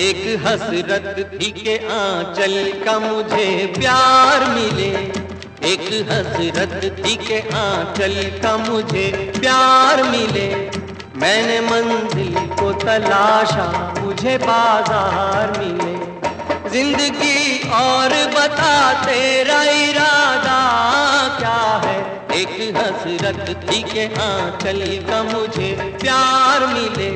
एक हसरत थी के आंचल का मुझे प्यार मिले। एक हसरत थी के आंचल का मुझे प्यार मिले। मैंने मंजिल को तलाशा, मुझे बाज़ार मिले। ज़िंदगी और बता, तेरा इरादा क्या है? एक हसरत थी के आंचल का मुझे प्यार मिले।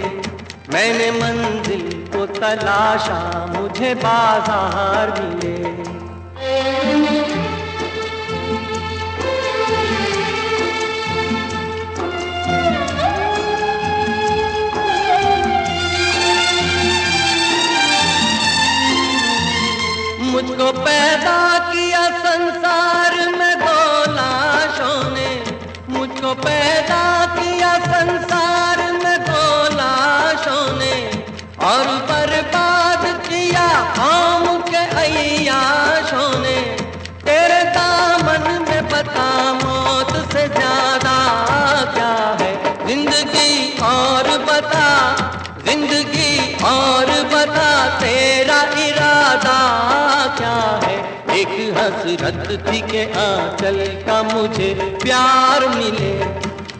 मैंने मंजिल को तलाशा, मुझे बाज़ार मिले। मुझको पैदा किया संसार में दो लाशों ने। मुझको पैदा किया संसार और बर्बाद किया कौम के अयाशों ने। तेरे दामन में बता मौत से ज़्यादा क्या है? ज़िंदगी और बता, ज़िंदगी और बता, तेरा इरादा क्या है? एक हसरत थी के आंचल का मुझे प्यार मिले।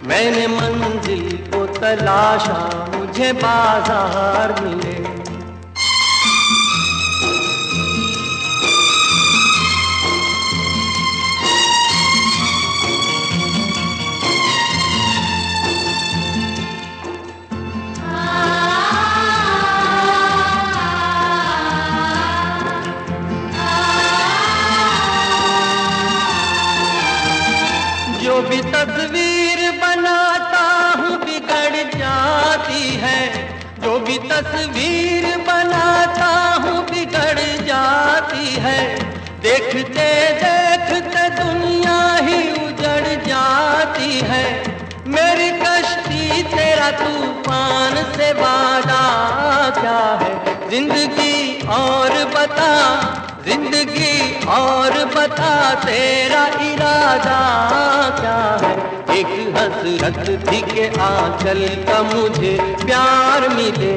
मैंने मंजिल को तलाशा मुझे बाज़ार मिले। भी तस्वीर बनाता हूँ, बिगड़ जाती है। देखते देखते दुनिया ही उजड़ जाती है। मेरी कश्ती तेरा तूफ़ान से वादा क्या है? ज़िंदगी और बता, ज़िंदगी और बता, तेरा इरादा क्या एक हसरत थी के आंचल का मुझे प्यार मिले।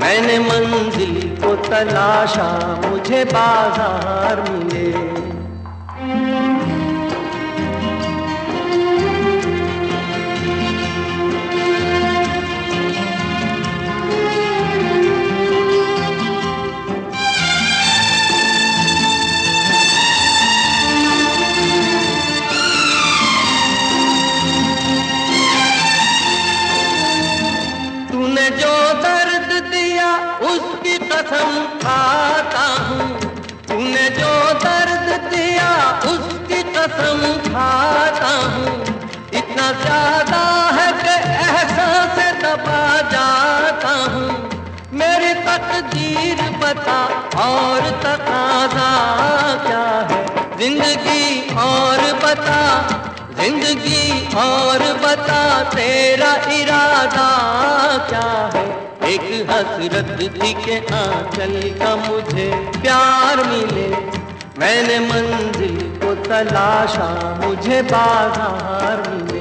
मैंने मंजिल को तलाशा, मुझे बाज़ार मिले तूने जो दर्द दिया, उसकी कसम खाता हूँ। तूने जो दर्द दिया, उसकी कसम खाता हूँ। इतना ज़्यादा है कि एहसास दबा जाता हूँ। मेरी तकदीर बता और तकाजा क्या है? ज़िंदगी और बता ज़िंदगी और बता तेरा इरादा क्या है? एक हसरत थी के आंचल का मुझे प्यार मिले। मैंने मंजिल को तलाशा, मुझे बाधार मिले।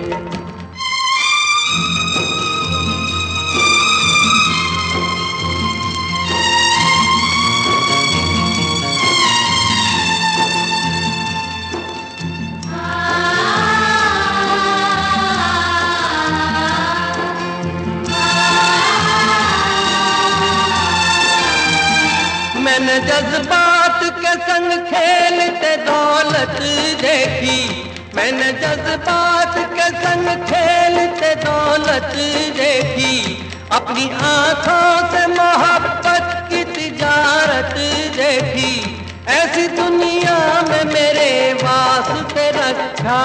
जज्बात के संग खेलते दौलत देखी। मैंने जज्बात के संग खेलते दौलत देखी। अपनी आँखों से मोहब्बत की तिजारत देखी। ऐसी दुनिया में मेरे वास्ते रखा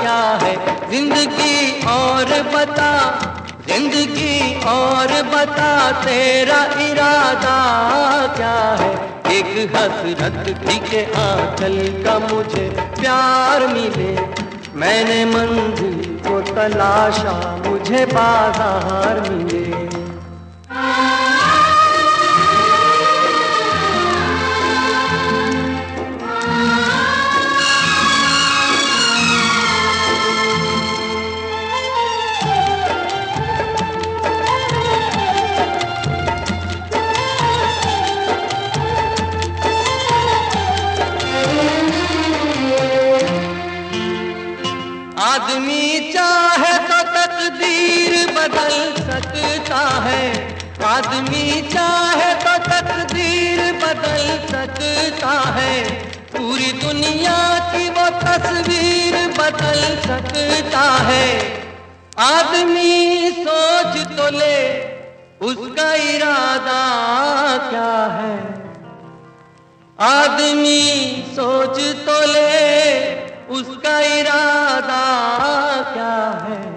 क्या है? ज़िंदगी और बता, ज़िंदगी और बता, तेरा इरादा क्या है? एक हसरत थी के आंचल का मुझे प्यार मिले। मैंने मंजिल को तलाशा, मुझे बाज़ार मिले। आदमी चाहे तो तकदीर बदल सकता है। आदमी चाहे तो तकदीर बदल सकता है। पूरी दुनिया की वो तस्वीर बदल सकता है। आदमी सोच तो ले, उसका इरादा क्या है? आदमी सोच तो ले उसका इरादा क्या है?